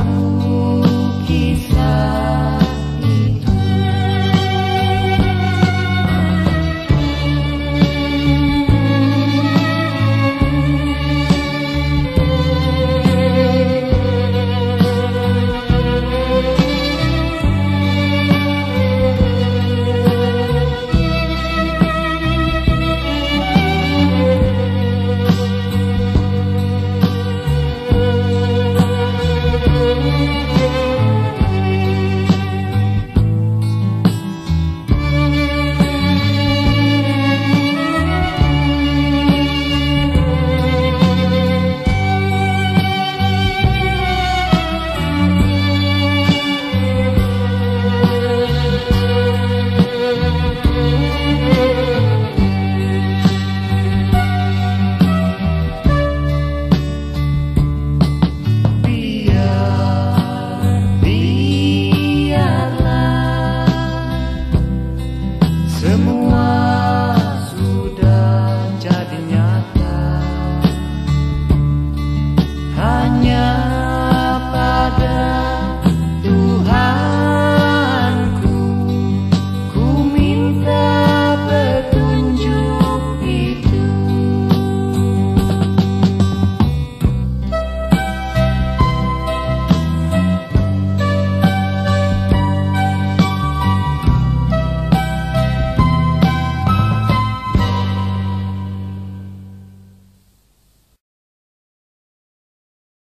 o que